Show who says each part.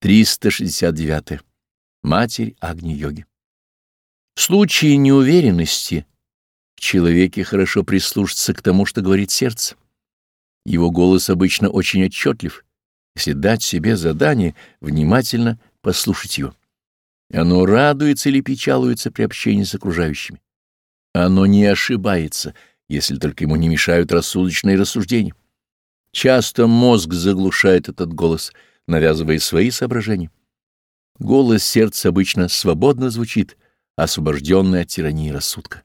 Speaker 1: 369. Матерь Агни-йоги. В случае неуверенности в человеке хорошо прислушаться к тому, что говорит сердце. Его голос обычно очень отчетлив. Если дать себе задание, внимательно послушать его. Оно радуется или печалуется при общении с окружающими. Оно не ошибается, если только ему не мешают рассудочные рассуждения. Часто мозг заглушает этот голос, навязывая свои соображения. Голос сердца обычно свободно звучит, освобожденный от тирании рассудка.